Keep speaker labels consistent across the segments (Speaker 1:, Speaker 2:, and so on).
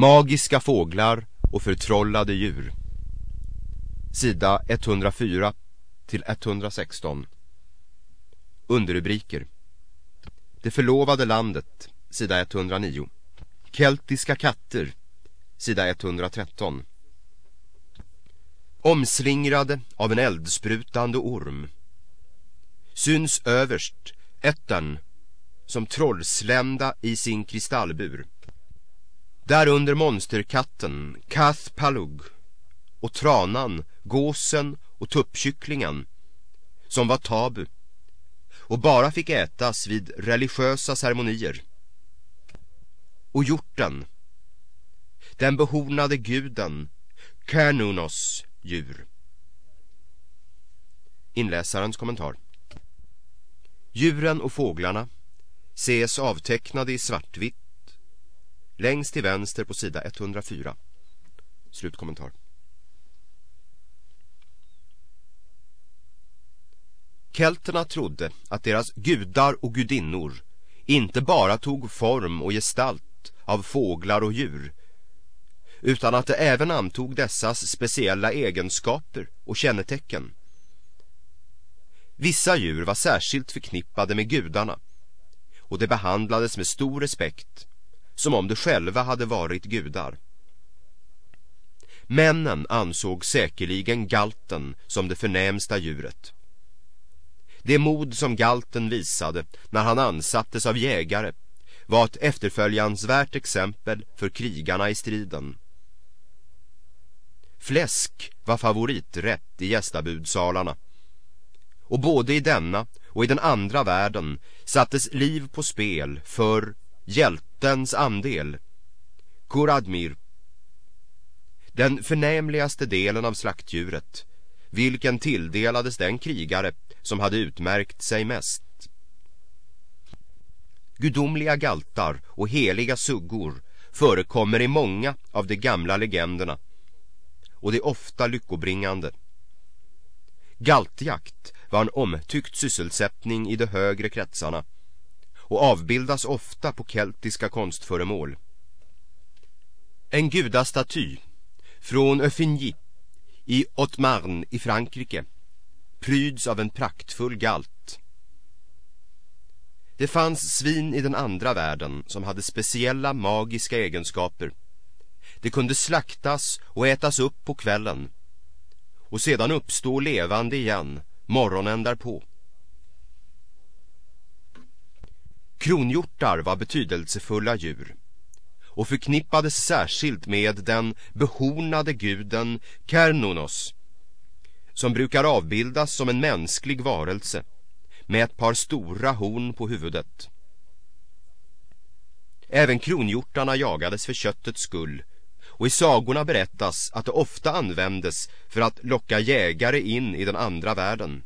Speaker 1: Magiska fåglar och förtrollade djur. Sida 104 till 116. Underrubriker. Det förlovade landet, sida 109. Keltiska katter, sida 113. Omslingrade av en eldsprutande orm. Syns överst Ättern som trollslända i sin kristallbur. Därunder monsterkatten, Kath Palug och tranan, gåsen och tuppkycklingen som var tabu och bara fick ätas vid religiösa ceremonier. Och hjorten, den behornade guden, Kernunos djur. Inläsarens kommentar. Djuren och fåglarna ses avtecknade i svartvitt längst till vänster på sida 104. Slutkommentar. Kelterna trodde att deras gudar och gudinnor inte bara tog form och gestalt av fåglar och djur utan att det även antog dessas speciella egenskaper och kännetecken. Vissa djur var särskilt förknippade med gudarna och det behandlades med stor respekt som om de själva hade varit gudar. Männen ansåg säkerligen galten som det förnämsta djuret. Det mod som galten visade när han ansattes av jägare var ett efterföljansvärt exempel för krigarna i striden. Fläsk var favoriträtt i gästabudsalarna. Och både i denna och i den andra världen sattes liv på spel för Lottens andel, Kuradmir. Den förnämligaste delen av slaktdjuret, vilken tilldelades den krigare som hade utmärkt sig mest. Gudomliga galtar och heliga suggor förekommer i många av de gamla legenderna och det är ofta lyckobringande. Galtjakt var en omtyckt sysselsättning i de högre kretsarna och avbildas ofta på keltiska konstföremål. En gudastaty från Eufigny i Haute-Marne i Frankrike pryds av en praktfull galt. Det fanns svin i den andra världen som hade speciella magiska egenskaper. Det kunde slaktas och ätas upp på kvällen och sedan uppstå levande igen morgonen därpå. Kronhjortar var betydelsefulla djur och förknippades särskilt med den behornade guden Kernunos som brukar avbildas som en mänsklig varelse med ett par stora horn på huvudet. Även kronhjortarna jagades för köttets skull och i sagorna berättas att det ofta användes för att locka jägare in i den andra världen.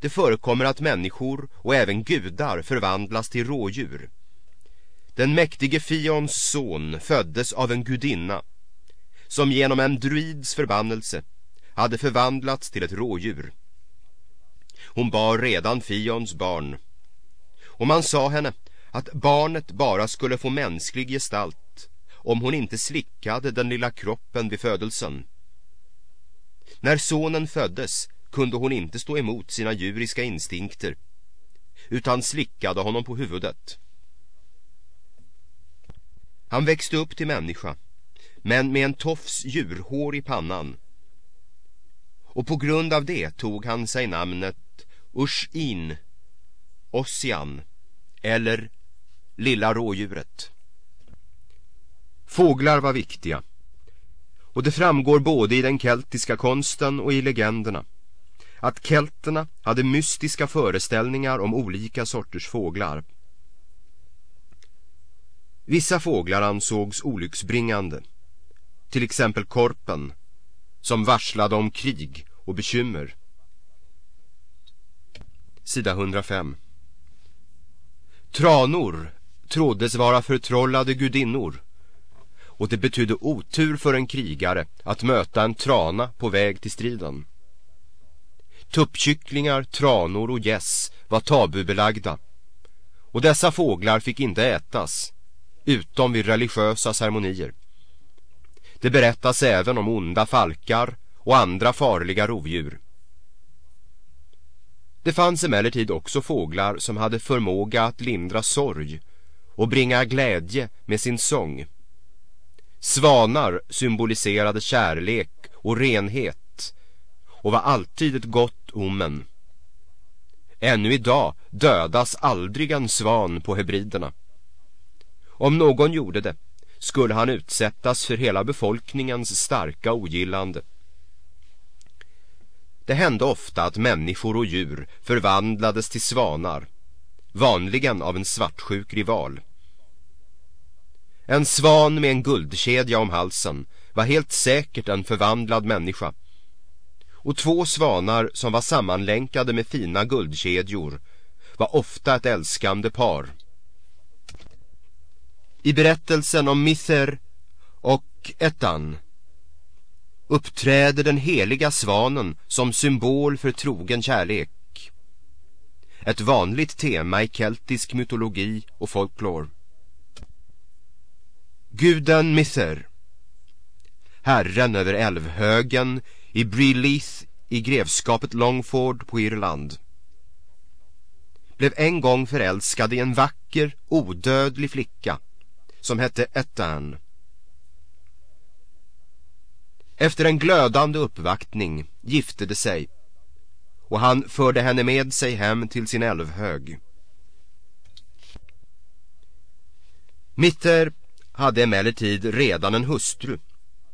Speaker 1: Det förekommer att människor och även gudar förvandlas till rådjur. Den mäktige Fions son föddes av en gudinna som genom en druids förbannelse hade förvandlats till ett rådjur. Hon bar redan Fions barn och man sa henne att barnet bara skulle få mänsklig gestalt om hon inte slickade den lilla kroppen vid födelsen. När sonen föddes kunde hon inte stå emot sina djuriska instinkter utan slickade honom på huvudet. Han växte upp till människa men med en tofs djurhår i pannan och på grund av det tog han sig namnet Ushin, Ossian eller Lilla rådjuret. Fåglar var viktiga och det framgår både i den keltiska konsten och i legenderna att kelterna hade mystiska föreställningar om olika sorters fåglar. Vissa fåglar ansågs olycksbringande, till exempel korpen, som varslade om krig och bekymmer. Sida 105 Tranor troddes vara förtrollade gudinnor och det betydde otur för en krigare att möta en trana på väg till striden. Tuppkycklingar, tranor och gäss var tabubelagda och dessa fåglar fick inte ätas utom vid religiösa ceremonier. Det berättas även om onda falkar och andra farliga rovdjur. Det fanns emellertid också fåglar som hade förmåga att lindra sorg och bringa glädje med sin sång. Svanar symboliserade kärlek och renhet och var alltid ett gott omen. Ännu idag dödas aldrig en svan på hebriderna. Om någon gjorde det skulle han utsättas för hela befolkningens starka ogillande. Det hände ofta att människor och djur förvandlades till svanar, vanligen av en svartsjuk rival. En svan med en guldkedja om halsen var helt säkert en förvandlad människa. Och två svanar som var sammanlänkade med fina guldkedjor var ofta ett älskande par. I berättelsen om Mither och Ettan uppträder den heliga svanen som symbol för trogen kärlek. Ett vanligt tema i keltisk mytologi och folklore. Guden Mither Herren över älvhögen i Breleith i grevskapet Longford på Irland blev en gång förälskad i en vacker, odödlig flicka som hette Etan. Efter en glödande uppvaktning gifte de sig och han förde henne med sig hem till sin älvhög. Mitter hade emellertid redan en hustru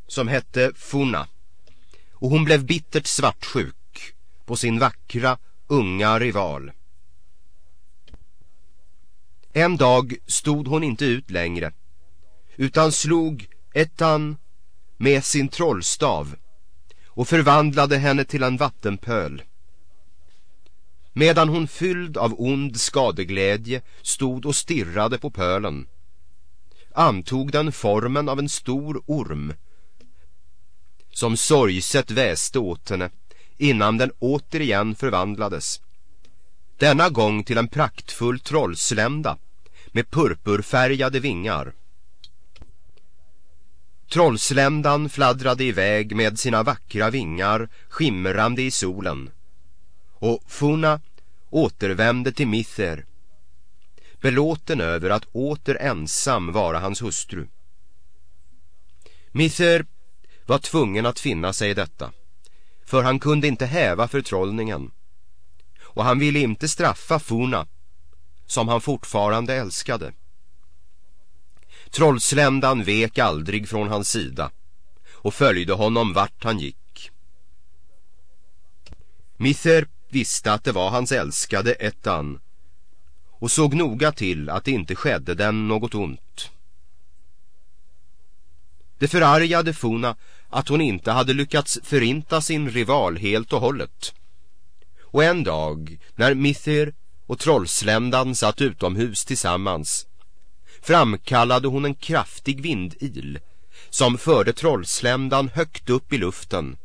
Speaker 1: som hette Funa och hon blev bittert svartsjuk på sin vackra, unga rival. En dag stod hon inte ut längre utan slog Ettan med sin trollstav och förvandlade henne till en vattenpöl. Medan hon fylld av ond skadeglädje stod och stirrade på pölen antog den formen av en stor orm som sorgset väste åt henne innan den återigen förvandlades. Denna gång till en praktfull trollslända med purpurfärgade vingar. Trollsländan fladdrade iväg med sina vackra vingar skimrande i solen och Funa återvände till Mither belåten över att åter ensam vara hans hustru. Mither var tvungen att finna sig i detta, för han kunde inte häva förtrollningen. Och han ville inte straffa Funa, som han fortfarande älskade. Trollsländan vek aldrig från hans sida och följde honom vart han gick. Mither visste att det var hans älskade Ettan och såg noga till att det inte skedde den något ont. Det förargade Funa att hon inte hade lyckats förinta sin rival helt och hållet. Och en dag, när Mithir och Trollsländan satt utomhus tillsammans, framkallade hon en kraftig vindil som förde Trollsländan högt upp i luften,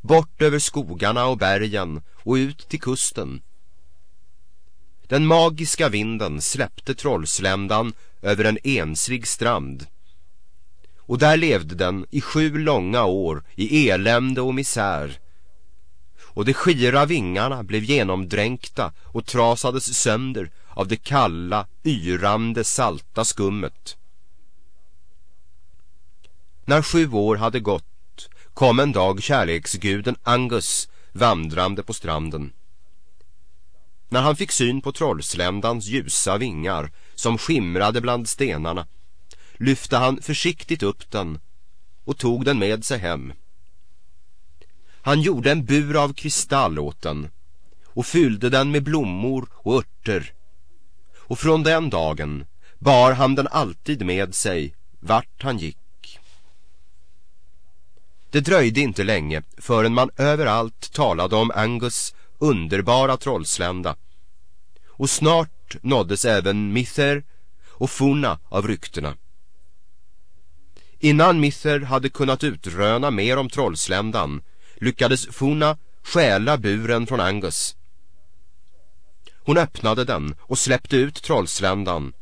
Speaker 1: bort över skogarna och bergen och ut till kusten. Den magiska vinden släppte Trollsländan över en enslig strand och där levde den i sju långa år i elände och misär. Och de skira vingarna blev genomdränkta och trasades sönder av det kalla, yrande, salta skummet. När sju år hade gått kom en dag kärleksguden Angus vandrande på stranden. När han fick syn på trollsländans ljusa vingar som skimrade bland stenarna lyfte han försiktigt upp den och tog den med sig hem. Han gjorde en bur av kristall åt den och fyllde den med blommor och örter. Och från den dagen bar han den alltid med sig vart han gick. Det dröjde inte länge förrän man överallt talade om Angus underbara trollslända. Och snart nåddes även Mither och Funa av ryktena. Innan Mither hade kunnat utröna mer om trollsländan lyckades Funa stjäla buren från Angus. Hon öppnade den och släppte ut trollsländan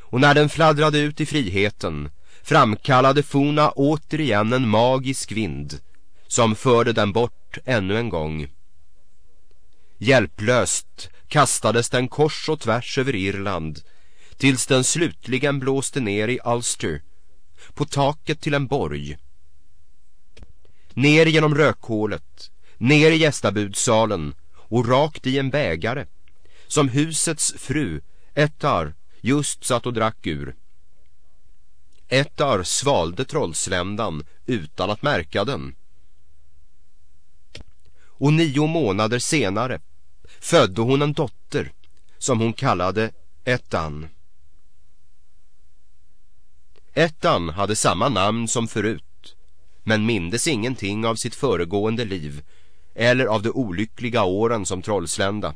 Speaker 1: Och när den fladdrade ut i friheten framkallade Funa återigen en magisk vind som förde den bort ännu en gång. Hjälplöst kastades den kors och tvärs över Irland tills den slutligen blåste ner i Ulster på taket till en borg. Ner genom rökhålet, ner i gästabudssalen och rakt i en bägare som husets fru, Ettar, just satt och drack ur. Ettar svalde trollsländan utan att märka den. Och nio månader senare födde hon en dotter som hon kallade Ettan. Ettan hade samma namn som förut men mindes ingenting av sitt föregående liv eller av de olyckliga åren som trollslända.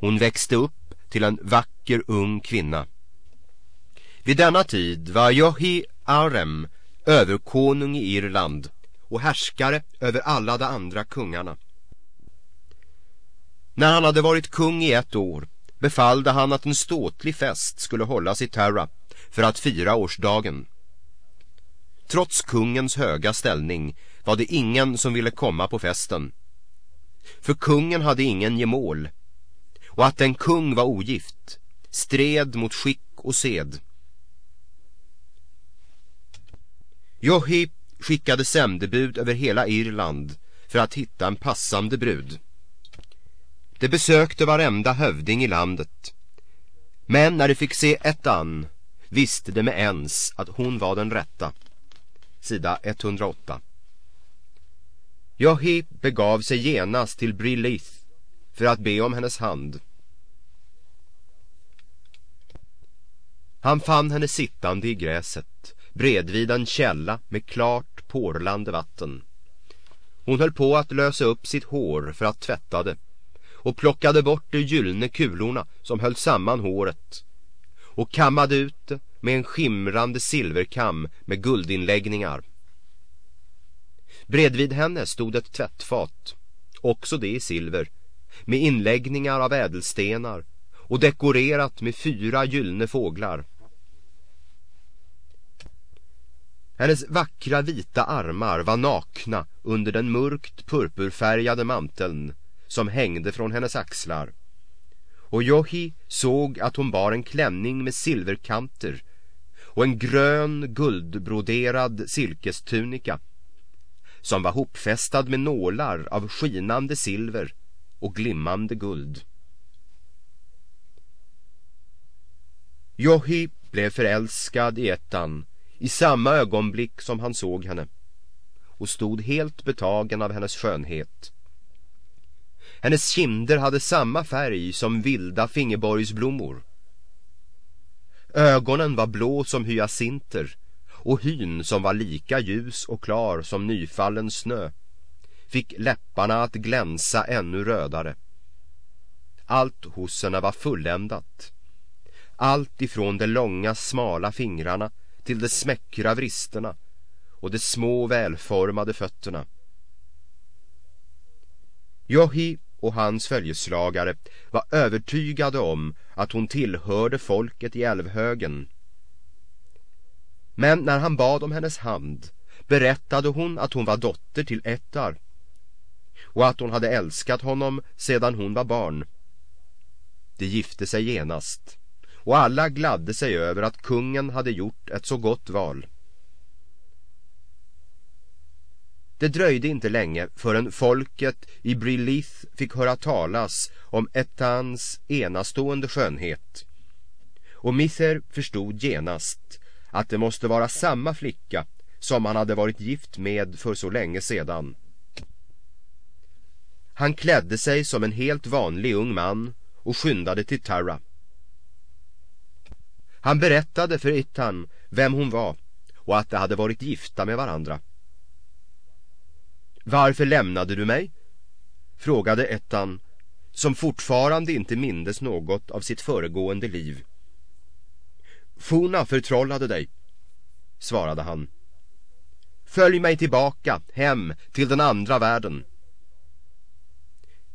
Speaker 1: Hon växte upp till en vacker ung kvinna. Vid denna tid var Johi Arem överkonung i Irland och härskare över alla de andra kungarna. När han hade varit kung i ett år befallde han att en ståtlig fest skulle hållas i Terra för att fira årsdagen. Trots kungens höga ställning var det ingen som ville komma på festen. För kungen hade ingen gemål och att en kung var ogift stred mot skick och sed. Johi skickade sändebud över hela Irland för att hitta en passande brud. Det besökte varenda hövding i landet. Men när de fick se Ettan visste de med ens att hon var den rätta. Sida 108 Johi begav sig genast till Brilith för att be om hennes hand. Han fann henne sittande i gräset bredvid en källa med klart porlande vatten. Hon höll på att lösa upp sitt hår för att tvätta det och plockade bort de gyllene kulorna som höll samman håret och kammade ut det med en skimrande silverkam med guldinläggningar. Bredvid henne stod ett tvättfat, också det i silver, med inläggningar av ädelstenar och dekorerat med fyra gyllene fåglar. Hennes vackra vita armar var nakna under den mörkt purpurfärgade manteln som hängde från hennes axlar. Och Johi såg att hon bar en klänning med silverkanter och en grön guldbroderad silkestunika som var hopfästad med nålar av skinande silver och glimmande guld. Johi blev förälskad i ettan i samma ögonblick som han såg henne och stod helt betagen av hennes skönhet. Hennes kinder hade samma färg som vilda fingerborgsblommor. Ögonen var blå som hyacinter och hyn som var lika ljus och klar som nyfallen snö fick läpparna att glänsa ännu rödare. Allt hos henne var fulländat. Allt ifrån de långa smala fingrarna till de smäckra vristerna och de små välformade fötterna. Johi och hans följeslagare var övertygade om att hon tillhörde folket i älvhögen. Men när han bad om hennes hand berättade hon att hon var dotter till Ettar och att hon hade älskat honom sedan hon var barn. De gifte sig genast och alla gladde sig över att kungen hade gjort ett så gott val. Det dröjde inte länge förrän folket i Brilith fick höra talas om Etans enastående skönhet. Och Mither förstod genast att det måste vara samma flicka som han hade varit gift med för så länge sedan. Han klädde sig som en helt vanlig ung man och skyndade till Tara. Han berättade för Ettan vem hon var och att de hade varit gifta med varandra. Varför lämnade du mig? Frågade ettan som fortfarande inte mindes något av sitt föregående liv. Fona förtrollade dig, svarade han. Följ mig tillbaka, hem, till den andra världen.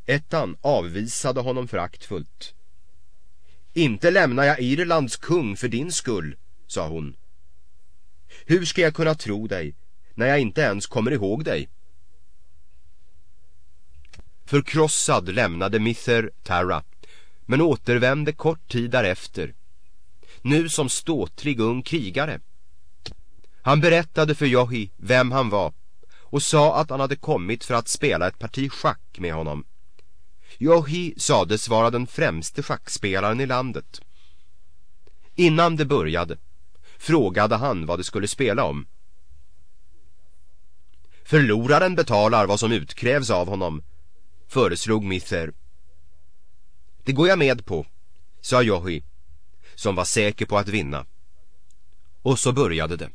Speaker 1: Ettan avvisade honom föraktfullt. Inte lämnar jag Irlands kung för din skull, sa hon. Hur ska jag kunna tro dig när jag inte ens kommer ihåg dig? Förkrossad lämnade Mither Tara men återvände kort tid därefter. Nu som ståtlig ung krigare. Han berättade för Johi vem han var och sa att han hade kommit för att spela ett parti schack med honom. Johi sades vara den främste schackspelaren i landet. Innan det började frågade han vad det skulle spela om. Förloraren betalar vad som utkrävs av honom, föreslog Mither. Det går jag med på, sa Johi, som var säker på att vinna. Och så började det.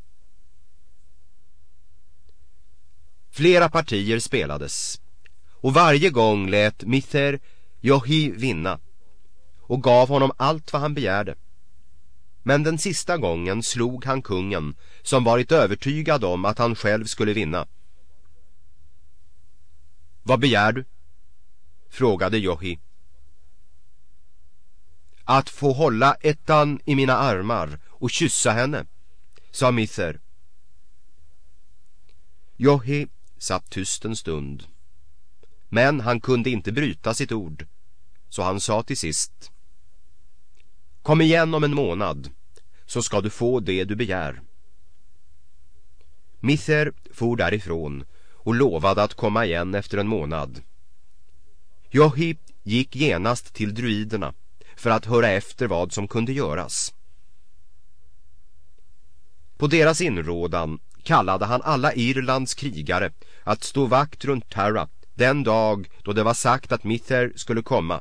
Speaker 1: Flera partier spelades och varje gång lät Mither Johi vinna och gav honom allt vad han begärde. Men den sista gången slog han kungen som varit övertygad om att han själv skulle vinna. Vad begär du? Frågade Johi. Att få hålla ettan i mina armar och kyssa henne, sa Mither. Johi satt tyst en stund. Men han kunde inte bryta sitt ord, så han sa till sist Kom igen om en månad, så ska du få det du begär. Mither for därifrån och lovade att komma igen efter en månad. Johi gick genast till druiderna för att höra efter vad som kunde göras. På deras inrådan kallade han alla Irlands krigare att stå vakt runt Tara den dag då det var sagt att Mither skulle komma.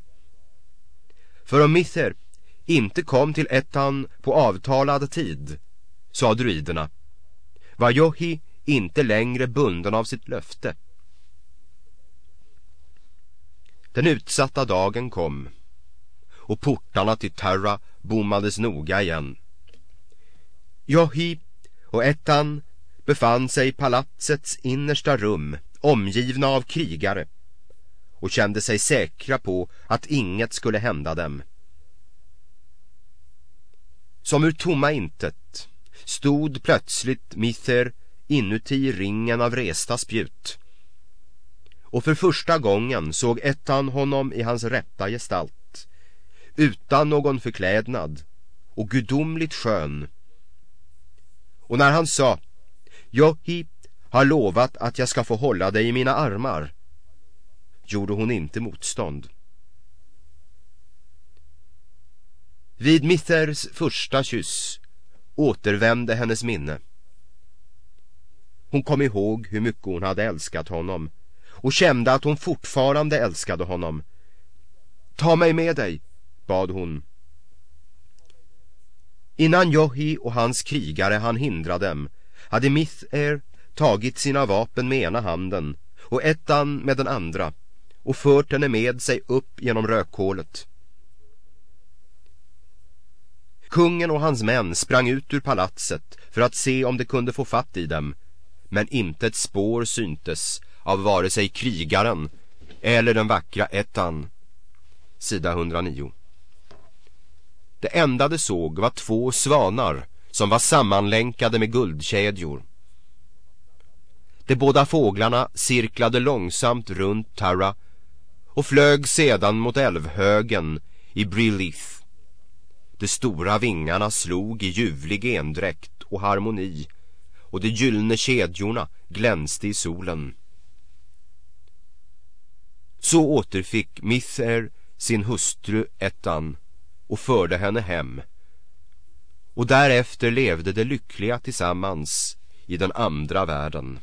Speaker 1: För om Mither inte kom till ettan på avtalad tid, sa druiderna, var Johi inte längre bunden av sitt löfte. Den utsatta dagen kom och portarna till Terra bommades noga igen. Johi och ettan befann sig i palatsets innersta rum omgivna av krigare och kände sig säkra på att inget skulle hända dem. Som ur tomma intet stod plötsligt Mither inuti ringen av resta spjut. Och för första gången såg ettan honom i hans rätta gestalt, utan någon förklädnad och gudomligt skön. Och när han sa, Johi har lovat att jag ska få hålla dig i mina armar, gjorde hon inte motstånd. Vid Mithers första kyss återvände hennes minne. Hon kom ihåg hur mycket hon hade älskat honom och kände att hon fortfarande älskade honom. Ta mig med dig, bad hon. Innan Johi och hans krigare han hindra dem hade Mithair tagit sina vapen med ena handen och ettan med den andra och fört henne med sig upp genom rökhålet. Kungen och hans män sprang ut ur palatset för att se om de kunde få fatt i dem men inte ett spår syntes av vare sig krigaren eller den vackra ettan. Sida 109. Det enda de såg var två svanar som var sammanlänkade med guldkedjor. De båda fåglarna cirklade långsamt runt Tara och flög sedan mot älvhögen i Brilith. De stora vingarna slog i ljuvlig endräkt och harmoni och de gyllene kedjorna glänste i solen. Så återfick Mither sin hustru Ettan och förde henne hem. Och därefter levde de lyckliga tillsammans i den andra världen.